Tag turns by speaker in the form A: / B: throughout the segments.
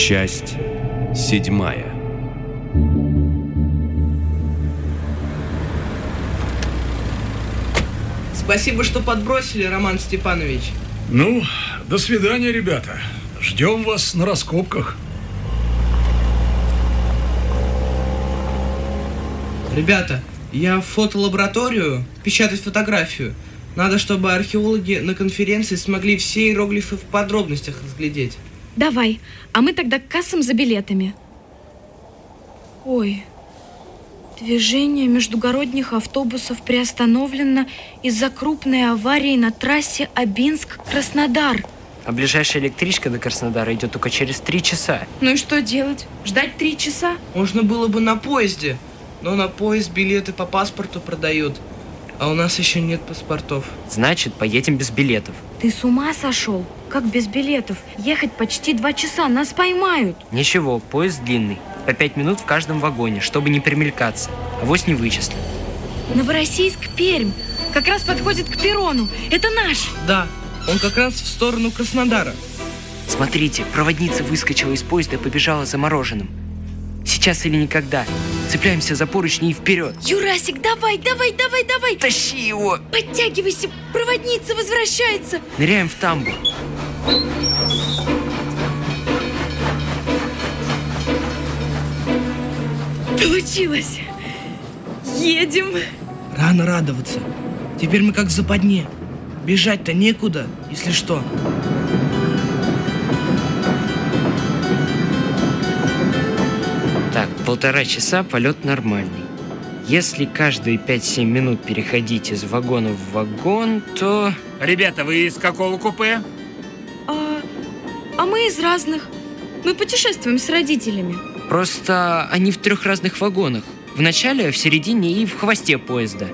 A: Часть седьмая.
B: Спасибо, что подбросили, Роман Степанович.
C: Ну, до свидания, ребята. Ждем вас на раскопках.
B: Ребята, я в фотолабораторию печатать фотографию. Надо, чтобы археологи на конференции смогли все иероглифы в подробностях разглядеть.
D: Давай, а мы тогда к кассам за билетами. Ой, движение междугородних автобусов приостановлено из-за крупной аварии на трассе Абинск-Краснодар.
E: А ближайшая электричка до Краснодара идет только через три часа.
D: Ну и что делать? Ждать три часа?
B: Можно было бы на поезде, но на поезд билеты по паспорту продают. А у нас еще нет паспортов.
E: Значит, поедем без билетов.
D: Ты с ума сошел? Как без билетов? Ехать почти два часа, нас поймают.
E: Ничего, поезд длинный. По пять минут в каждом вагоне, чтобы не примелькаться. Авось не вычислят.
D: Новороссийск, Пермь. Как раз подходит к перрону. Это наш.
B: Да, он как раз в сторону Краснодара.
E: Смотрите, проводница выскочила из поезда и побежала за мороженым. Сейчас или никогда. Цепляемся за поручни и вперед.
D: Юрасик, давай, давай, давай, давай.
E: Тащи его!
D: Подтягивайся, проводница возвращается.
E: Ныряем в тамбур.
D: Получилось. Едем.
B: Рано радоваться. Теперь мы как в западне. Бежать-то некуда, если что.
E: Полтора часа полет нормальный. Если каждые 5-7 минут переходить из вагона в вагон, то...
F: Ребята, вы из какого купе?
D: А, а мы из разных. Мы путешествуем с родителями.
E: Просто они в трех разных вагонах. В начале, в середине и в хвосте поезда.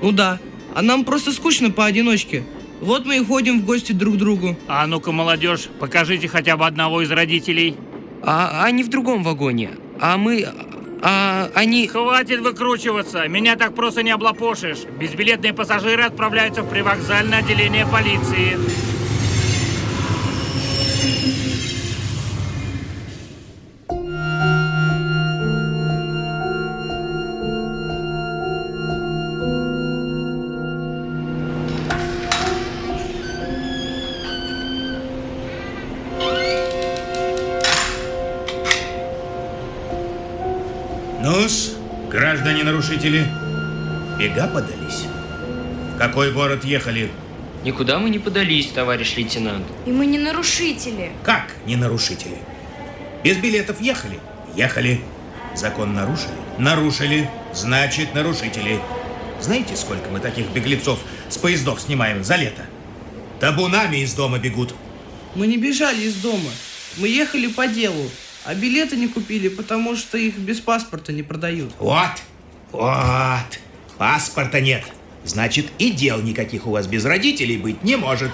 B: Ну да, а нам просто скучно поодиночке. Вот мы и ходим в гости друг к другу.
F: А ну-ка, молодежь, покажите хотя бы одного из родителей.
E: А они в другом вагоне. А мы... А они...
F: Хватит выкручиваться, меня так просто не облапошишь. Безбилетные пассажиры отправляются в привокзальное отделение полиции.
G: Ну-с, граждане-нарушители, бега подались. В какой город ехали?
E: Никуда мы не подались, товарищ лейтенант.
D: И мы не нарушители.
G: Как не нарушители? Без билетов ехали? Ехали. Закон нарушили? Нарушили. Значит, нарушители. Знаете, сколько мы таких беглецов с поездов снимаем за лето? Табунами из дома бегут.
B: Мы не бежали из дома. Мы ехали по делу. А билеты не купили, потому что их без паспорта не продают.
G: Вот, вот. Паспорта нет. Значит, и дел никаких у вас без родителей быть не может.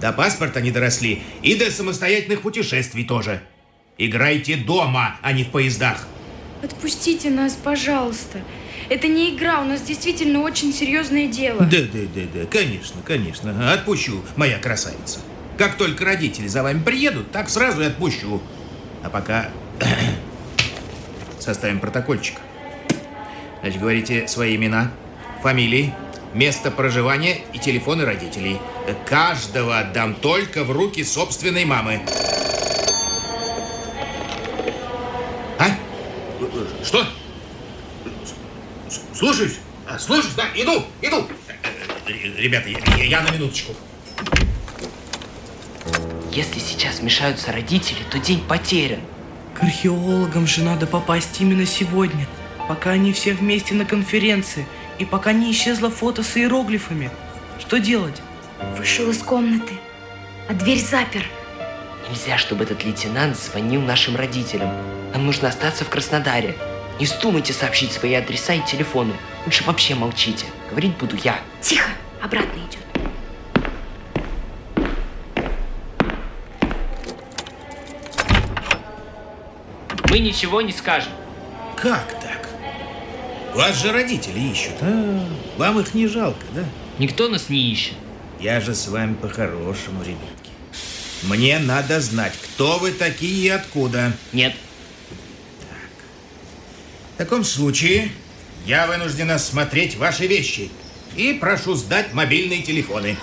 G: До паспорта не доросли, и до самостоятельных путешествий тоже. Играйте дома, а не в поездах.
D: Отпустите нас, пожалуйста. Это не игра, у нас действительно очень серьезное дело.
G: Да, да, да, да, конечно, конечно. Отпущу, моя красавица. Как только родители за вами приедут, так сразу и отпущу. А пока составим протокольчик. Значит, говорите свои имена, фамилии, место проживания и телефоны родителей. Каждого отдам только в руки собственной мамы. А? Что? Слушаюсь. А, Слушаюсь, да, иду, иду. Э, Ребята, я, я на минуточку.
E: Если сейчас мешаются родители, то день потерян.
B: К археологам же надо попасть именно сегодня, пока они все вместе на конференции, и пока не исчезло фото с иероглифами. Что делать?
D: Вышел из комнаты, а дверь запер.
E: Нельзя, чтобы этот лейтенант звонил нашим родителям. Нам нужно остаться в Краснодаре. Не вздумайте сообщить свои адреса и телефоны. Лучше вообще молчите. Говорить буду я.
D: Тихо, обратно идет.
E: Мы ничего не скажем.
G: Как так? Вас же родители ищут, а? Вам их не жалко, да?
E: Никто нас не ищет.
G: Я же с вами по-хорошему, ребятки. Мне надо знать, кто вы такие и откуда.
E: Нет.
G: В таком случае я вынужден осмотреть ваши вещи и прошу сдать мобильные телефоны.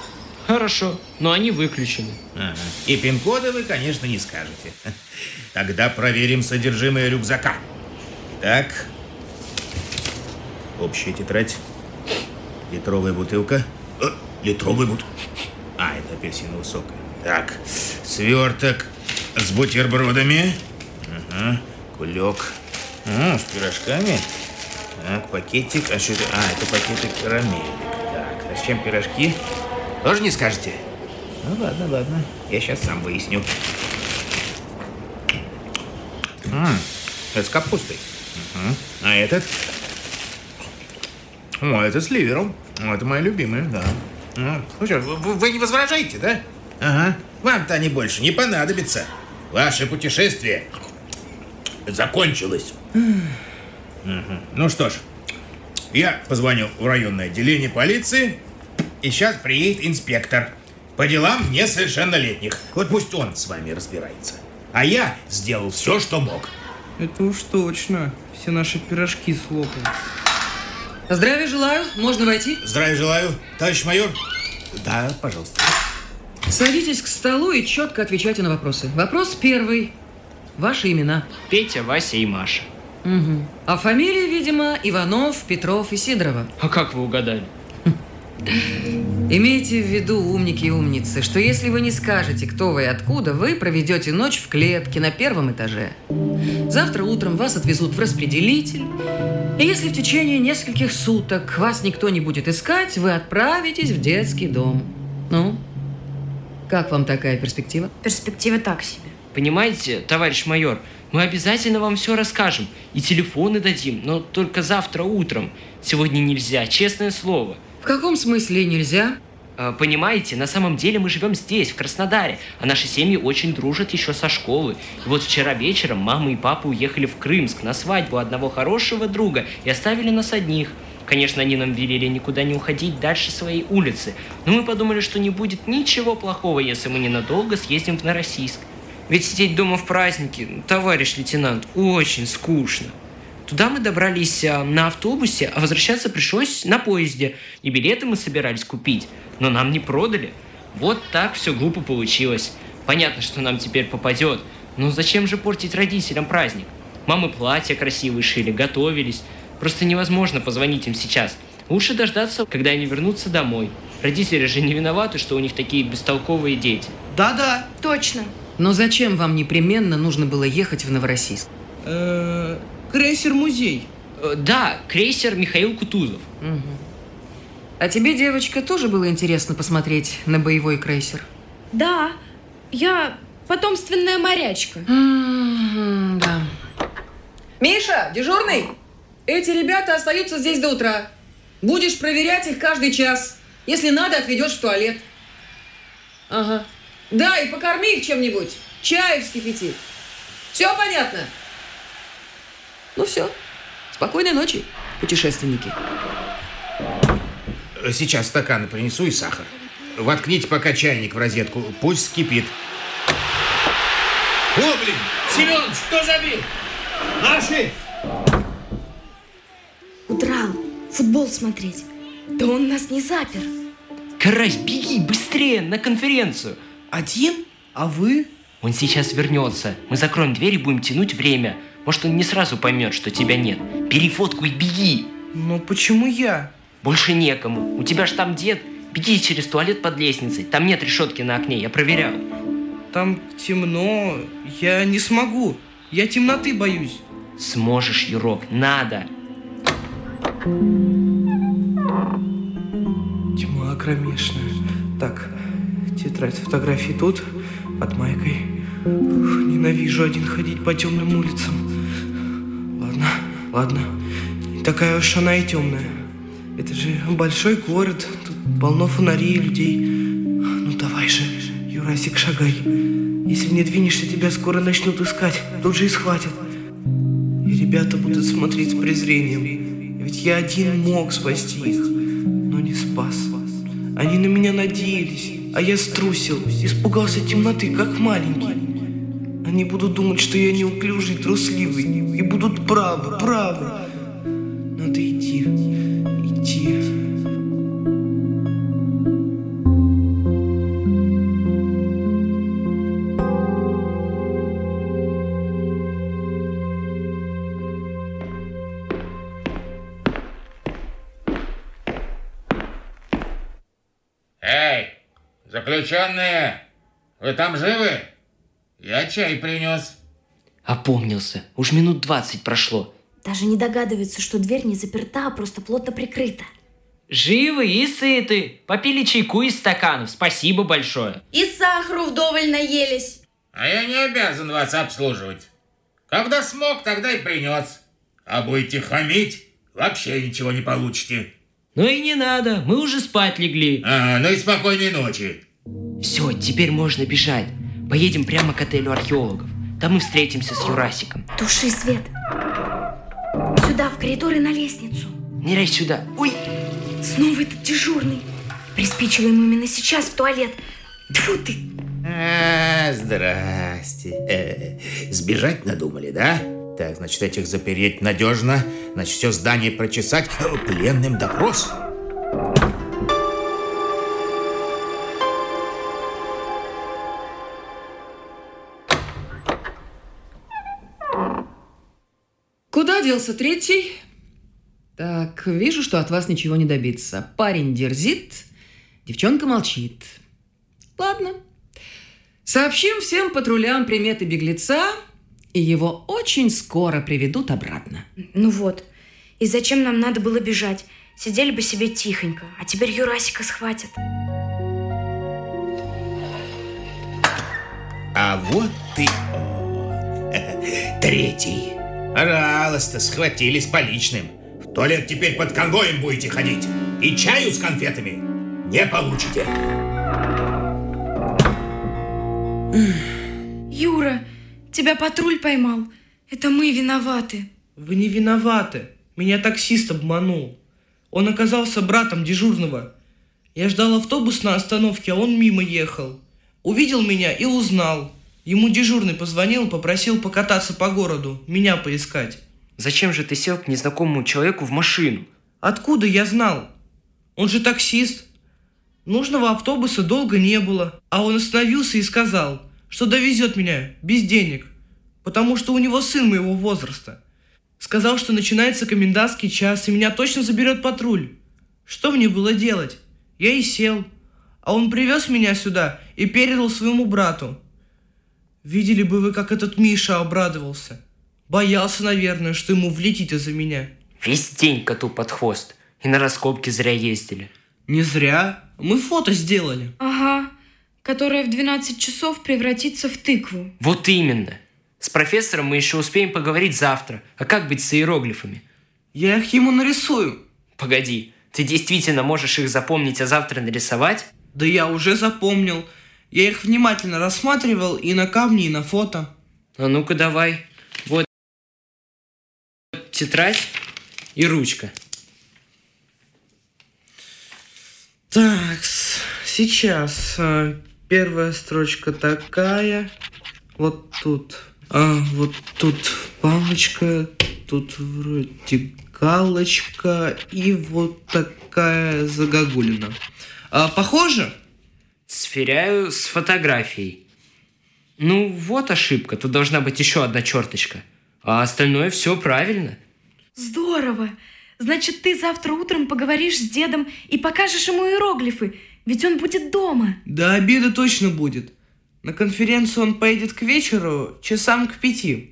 E: Хорошо, но они выключены.
G: Ага. И пин-коды вы, конечно, не скажете. Тогда проверим содержимое рюкзака. Итак, общая тетрадь, литровая бутылка, Э, литровый бут. А, это апельсиновый сок. Так, сверток с бутербродами. Ага, кулек. М, с пирожками. Так, пакетик. А что это? А, это пакетик карамелек. Так, а с чем пирожки? Тоже не скажете? Ну ладно, ладно. Я сейчас сам выясню. М, это с капустой. Мгм. А этот? О, это с ливером. Это мои любимые, да. Ну, что, вы, вы не возражаете, да? Ага. Вам-то они больше не понадобятся. Ваше путешествие закончилось. Ну что ж, я позвонил в районное отделение полиции, и сейчас приедет инспектор по делам несовершеннолетних. Вот пусть он с вами разбирается. А я сделал все, что мог.
B: Это уж точно. Все наши пирожки слопал.
H: Здравия желаю. Можно войти?
G: Здравия желаю, товарищ майор. Да, пожалуйста.
H: Садитесь к столу и четко отвечайте на вопросы. Вопрос первый. Ваши имена.
E: Петя, Вася и Маша.
H: Мгм. А фамилии, видимо, Иванов, Петров и Сидорова.
E: А как вы угадали?
H: Имейте в виду, умники и умницы, что если вы не скажете, кто вы и откуда, вы проведете ночь в клетке на первом этаже. Завтра утром вас отвезут в распределитель. И если в течение нескольких суток вас никто не будет искать, вы отправитесь в детский дом. Ну, как вам такая перспектива?
D: Перспектива так себе.
E: Понимаете, товарищ майор, мы обязательно вам все расскажем. И телефоны дадим, но только завтра утром. Сегодня нельзя, честное слово.
H: В каком смысле нельзя?
E: А, Понимаете, на самом деле мы живем здесь, в Краснодаре, а наши семьи очень дружат еще со школы. И вот вчера вечером мама и папа уехали в Крымск на свадьбу одного хорошего друга и оставили нас одних. Конечно, они нам велели никуда не уходить дальше своей улицы, но мы подумали, что не будет ничего плохого, если мы ненадолго съездим в Новороссийск. Ведь сидеть дома в празднике, товарищ лейтенант, очень скучно. Туда мы добрались а, на автобусе, а возвращаться пришлось на поезде. И билеты мы собирались купить, но нам не продали. Вот так все глупо получилось. Понятно, что нам теперь попадет, но зачем же портить родителям праздник? Мамы платья красивые шили, готовились. Просто невозможно позвонить им сейчас. Лучше дождаться, когда они вернутся домой. Родители же не виноваты, что у них такие бестолковые дети.
B: Да-да.
D: Точно.
H: Но зачем вам непременно нужно было ехать в Новороссийск?
B: Крейсер-музей.
E: Э, Да, крейсер Михаил Кутузов.
H: Мгм. А тебе, девочка, тоже было интересно посмотреть на боевой крейсер?
D: Да, я потомственная морячка.
H: Да. Миша, дежурный! Эти ребята остаются здесь до утра. Будешь проверять их каждый час. Если надо, отведешь в туалет. Ага. Да, и покорми их чем-нибудь. Чай вскипяти. Все понятно? Ну все. Спокойной ночи, путешественники.
G: Сейчас стаканы принесу и сахар. Воткните пока чайник в розетку, пусть скипит. О, блин! Семенович, кто забил? Наши!
D: Удрал. Футбол смотреть. Да он нас не запер.
E: Карась, беги быстрее на конференцию.
B: Один? А вы?
E: Он сейчас вернется. Мы закроем дверь и будем тянуть время. Может, он не сразу поймет, что тебя нет. Бери фотку и беги.
B: Но почему я?
E: Больше некому. У тебя ж там дед. Беги через туалет под лестницей. Там нет решетки на окне, я проверял.
B: Там темно. Я не смогу. Я темноты боюсь.
E: Сможешь, Юрок, надо.
B: Тьма кромешная. Так, тетрадь фотографий тут, под майкой. Ненавижу один ходить по темным улицам. Ладно, такая уж она и темная. Это же большой город. Тут полно фонарей и людей. Ну давай же, Юрасик, шагай. Если не двинешься, тебя скоро начнут искать. Тут же и схватят. И ребята будут смотреть с презрением. Ведь я один мог спасти их, но не спас. Они на меня надеялись. а я струсил, испугался темноты, как маленький. Они будут думать, что я неуклюжий, трусливый, и будут правы, правы. Надо идти, идти.
I: Эй, заключенные, вы там живы? Я чай принес.
E: Опомнился. Уж минут двадцать прошло.
D: Даже не догадывается, что дверь не заперта, а просто плотно прикрыта.
E: Живы и сыты. Попили чайку из стаканов. Спасибо большое.
D: И сахару вдоволь наелись.
I: А я не обязан вас обслуживать. Когда смог, тогда и принес. А будете хамить, вообще ничего не получите.
E: Ну и не надо. Мы уже спать легли.
I: А, ну и спокойной ночи.
E: Все, теперь можно бежать. Поедем прямо к отелю археологов. Там мы встретимся с Юрасиком.
D: Туши свет. Сюда, в коридор и на лестницу.
E: Ныряй сюда. Ой,
D: Снова этот дежурный. Приспичило ему именно сейчас в туалет. Тьфу ты.
G: А, здрасте. Э, сбежать надумали, да? Так, значит, этих запереть надежно. Значит, все здание прочесать. Пленным допрос.
H: Делся третий? Так, вижу, что от вас ничего не добиться. Парень дерзит, девчонка молчит. Ладно. Сообщим всем патрулям приметы беглеца, и его очень скоро приведут обратно.
D: Ну вот. И зачем нам надо было бежать? Сидели бы себе тихонько, а теперь Юрасика схватят.
G: А вот и он. Третий. Пожалуйста, схватились по личным. В туалет теперь под конвоем будете ходить. И чаю с конфетами не получите.
D: Юра, тебя патруль поймал. Это мы виноваты.
B: Вы не виноваты. Меня таксист обманул. Он оказался братом дежурного. Я ждал автобус на остановке, а он мимо ехал. Увидел меня и узнал. Ему дежурный позвонил, попросил покататься по городу, меня поискать.
E: зачем же ты сел к незнакомому человеку в машину?
B: Откуда я знал? Он же таксист. Нужного автобуса долго не было, а он остановился и сказал, что довезет меня без денег, потому что у него сын моего возраста. Сказал, что начинается комендантский час, и меня точно заберет патруль. Что мне было делать? Я и сел. А он привез меня сюда и передал своему брату. Видели бы вы, как этот Миша обрадовался. Боялся, наверное, что ему влетит из-за меня.
E: Весь день коту под хвост. И на раскопки зря ездили.
B: Не зря. Мы фото сделали.
D: Ага. Которая в 12 часов превратится в тыкву.
E: Вот именно. С профессором мы еще успеем поговорить завтра. А как быть с иероглифами?
B: Я их ему нарисую.
E: Погоди, ты действительно можешь их запомнить, а завтра нарисовать?
B: Да я уже запомнил. Я их внимательно рассматривал и на камне, и на фото.
E: А ну-ка давай. Вот тетрадь и ручка.
B: Так, сейчас. а, Первая строчка такая. Вот тут. А, вот тут палочка. Тут вроде галочка. И вот такая загогулина. А, похоже?
E: Сверяю с фотографией. Ну, вот ошибка. Тут должна быть еще одна черточка. А остальное все правильно.
D: Здорово. Значит, ты завтра утром поговоришь с дедом и покажешь ему иероглифы, ведь он будет дома.
B: До обеда точно будет. На конференцию он поедет к вечеру, часам к пяти.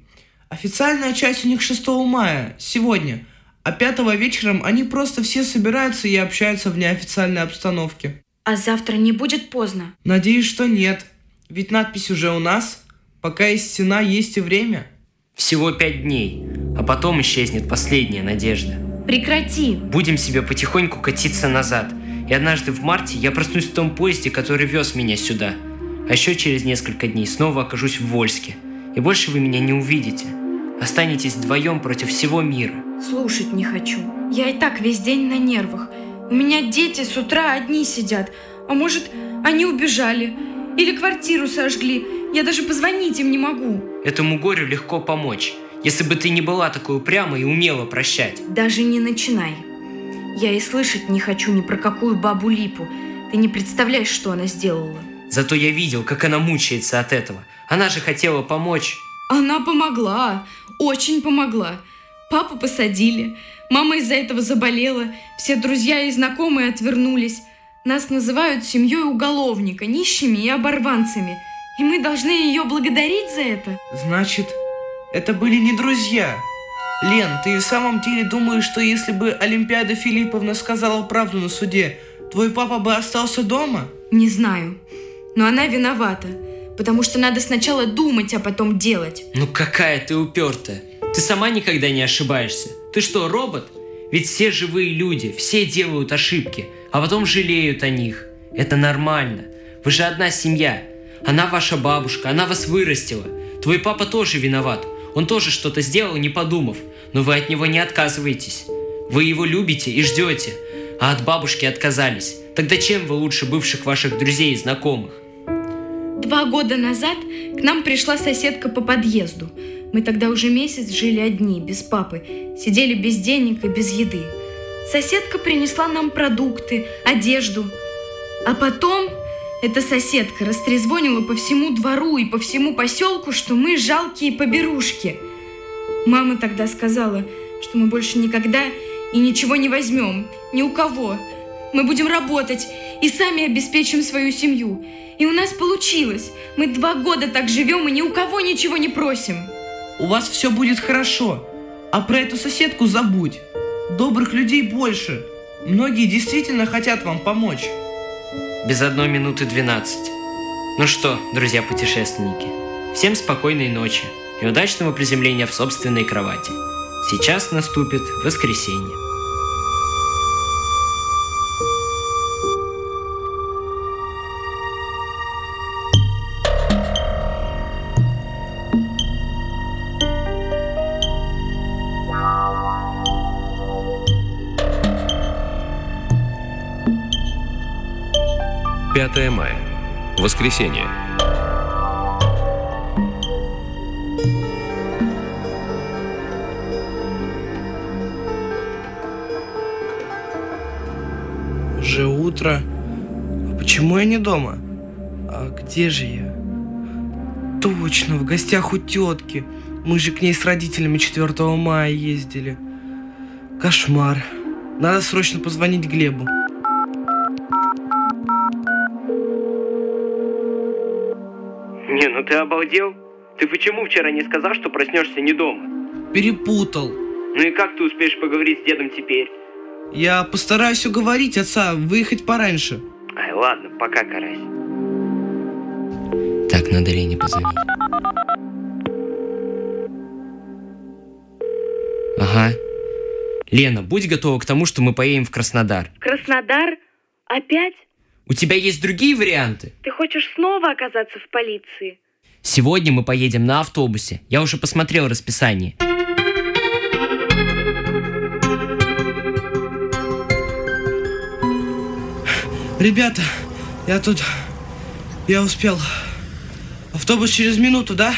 B: Официальная часть у них 6 мая, сегодня. А 5 вечером они просто все собираются и общаются в неофициальной обстановке.
D: А завтра не будет поздно.
B: Надеюсь, что нет. Ведь надпись уже у нас. Пока есть стена, есть и время.
E: Всего пять дней. А потом исчезнет последняя надежда.
D: Прекрати.
E: Будем себе потихоньку катиться назад. И однажды в марте я проснусь в том поезде, который вез меня сюда. А еще через несколько дней снова окажусь в Вольске. И больше вы меня не увидите. Останетесь вдвоем против всего мира.
D: Слушать не хочу. Я и так весь день на нервах. У меня дети с утра одни сидят, А может, они убежали? Или квартиру сожгли? Я даже позвонить им не могу.
E: Этому горю легко помочь, если бы ты не была такой упрямой и умела прощать.
D: Даже не начинай. Я и слышать не хочу ни про какую бабу Липу. Ты не представляешь, что она сделала.
E: Зато я видел, как она мучается от этого. Она же хотела помочь.
D: Она помогла, очень помогла. Папу посадили, мама из-за этого заболела, все друзья и знакомые отвернулись. Нас называют семьей уголовника, нищими и оборванцами. И мы должны ее благодарить за это.
B: Значит, это были не друзья. Лен, ты в самом деле думаешь, что если бы Олимпиада Филипповна сказала правду на суде, твой папа бы остался дома?
D: Не знаю. Но она виновата. Потому что надо сначала думать, а потом делать.
E: Ну какая ты упертая. Ты сама никогда не ошибаешься. Ты что, робот? Ведь все живые люди, все делают ошибки, а потом жалеют о них. Это нормально. Вы же одна семья. Она ваша бабушка, она вас вырастила. Твой папа тоже виноват. Он тоже что-то сделал, не подумав. Но вы от него не отказываетесь. Вы его любите и ждете. А от бабушки отказались. Тогда чем вы лучше бывших ваших друзей и знакомых?
D: Два года назад к нам пришла соседка по подъезду. Мы тогда уже месяц жили одни, без папы, сидели без денег и без еды. Соседка принесла нам продукты, одежду. А потом эта соседка растрезвонила по всему двору и по всему поселку, что мы жалкие поберушки. Мама тогда сказала, что мы больше никогда и ничего не возьмем, ни у кого. Мы будем работать и сами обеспечим свою семью. И у нас получилось. Мы два года так живем и ни у кого ничего не просим.
B: У вас все будет хорошо. А про эту соседку забудь. Добрых людей больше. Многие действительно хотят вам помочь.
E: Без одной минуты двенадцать. Ну что, друзья-путешественники, всем спокойной ночи и удачного приземления в собственной кровати. Сейчас наступит воскресенье.
A: Пятое мая. Воскресенье.
B: Уже утро. А почему я не дома? А где же я? Точно, в гостях у тетки. Мы же к ней с родителями 4 мая ездили. Кошмар. Надо срочно позвонить Глебу.
E: Ты обалдел? Ты почему вчера не сказал, что проснешься не дома?
B: Перепутал.
E: Ну и как ты успеешь поговорить с дедом теперь?
B: Я постараюсь уговорить отца выехать пораньше.
E: Ай, ладно, пока, карась. Так, надо Лене позвонить. Ага. Лена, будь готова к тому, что мы поедем в Краснодар.
D: Краснодар? Опять?
E: У тебя есть другие варианты?
D: Ты хочешь снова оказаться в полиции?
E: Сегодня мы поедем на автобусе. Я уже посмотрел расписание.
B: Ребята, я тут... Я успел. Автобус через минуту, да?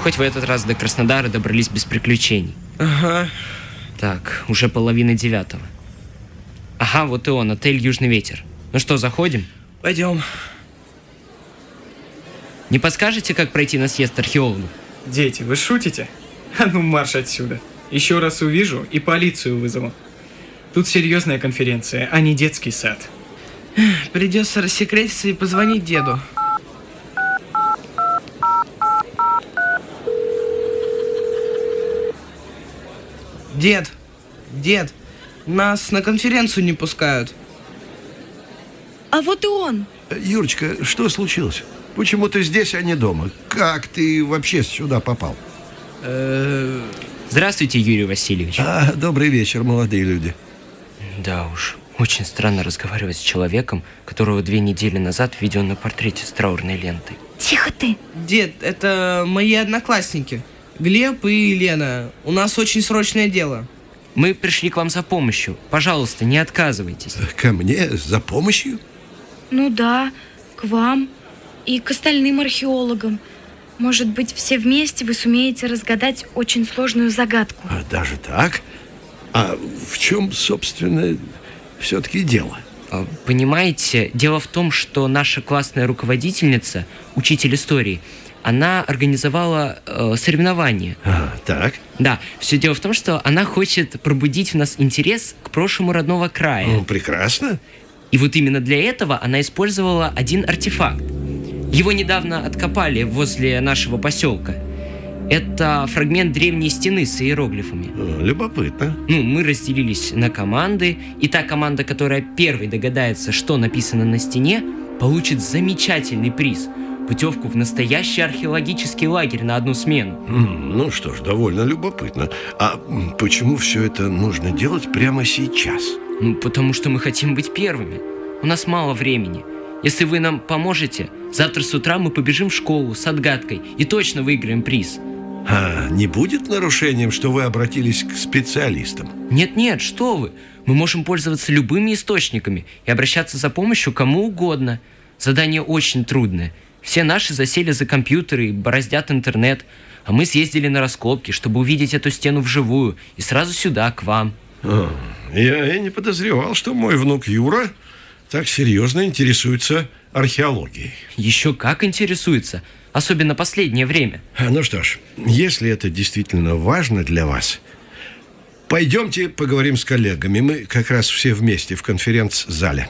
E: Хоть в этот раз до Краснодара добрались без приключений.
B: Ага.
E: Так, уже половина девятого. Ага, вот и он, отель «Южный ветер». Ну что, заходим?
B: Пойдем.
E: Не подскажете, как пройти на съезд археологов?
J: Дети, вы шутите? А ну марш отсюда. Еще раз увижу и полицию вызову. Тут серьезная конференция, а не детский сад.
B: Придется рассекретиться и позвонить деду. Дед, дед, нас на конференцию не пускают.
D: А вот и он.
K: Юрочка, что случилось? Почему ты здесь, а не дома? Как ты вообще сюда попал?
B: Э,
E: Здравствуйте, Юрий Васильевич.
K: А, добрый вечер, молодые люди.
E: Да уж, очень странно разговаривать с человеком, которого две недели назад видел на портрете с траурной лентой.
D: Тихо ты.
B: Дед, это мои одноклассники. Глеб и Лена. У нас очень срочное дело.
E: Мы пришли к вам за помощью. Пожалуйста, не отказывайтесь.
K: Ко мне за помощью?
D: Ну да, к вам и к остальным археологам. Может быть, все вместе вы сумеете разгадать очень сложную загадку.
K: А даже так? А в чем, собственно, все-таки дело?
E: А, Понимаете, дело в том, что наша классная руководительница, учитель истории, она организовала э, соревнование.
K: А, так.
E: Да, все дело в том, что она хочет пробудить в нас интерес к прошлому родного края.
K: Ну, прекрасно.
E: И вот именно для этого она использовала один артефакт. Его недавно откопали возле нашего поселка. Это фрагмент древней стены с иероглифами.
K: Любопытно.
E: Ну, мы разделились на команды, и та команда, которая первой догадается, что написано на стене, получит замечательный приз – путевку в настоящий археологический лагерь на одну смену.
K: Ну что ж, довольно любопытно. А почему все это нужно делать прямо сейчас?
E: Ну, потому что мы хотим быть первыми. У нас мало времени. Если вы нам поможете, завтра с утра мы побежим в школу с отгадкой и точно выиграем приз.
K: А не будет нарушением, что вы обратились к специалистам?
E: Нет-нет, что вы. Мы можем пользоваться любыми источниками и обращаться за помощью кому угодно. Задание очень трудное. Все наши засели за компьютеры и бороздят интернет. А мы съездили на раскопки, чтобы увидеть эту стену вживую. И сразу сюда, к вам.
K: А, я и не подозревал, что мой внук Юра так серьезно интересуется археологией.
E: Еще как интересуется. Особенно последнее время.
K: А, Ну что ж, если это действительно важно для вас, пойдемте поговорим с коллегами. Мы как раз все вместе в конференц-зале.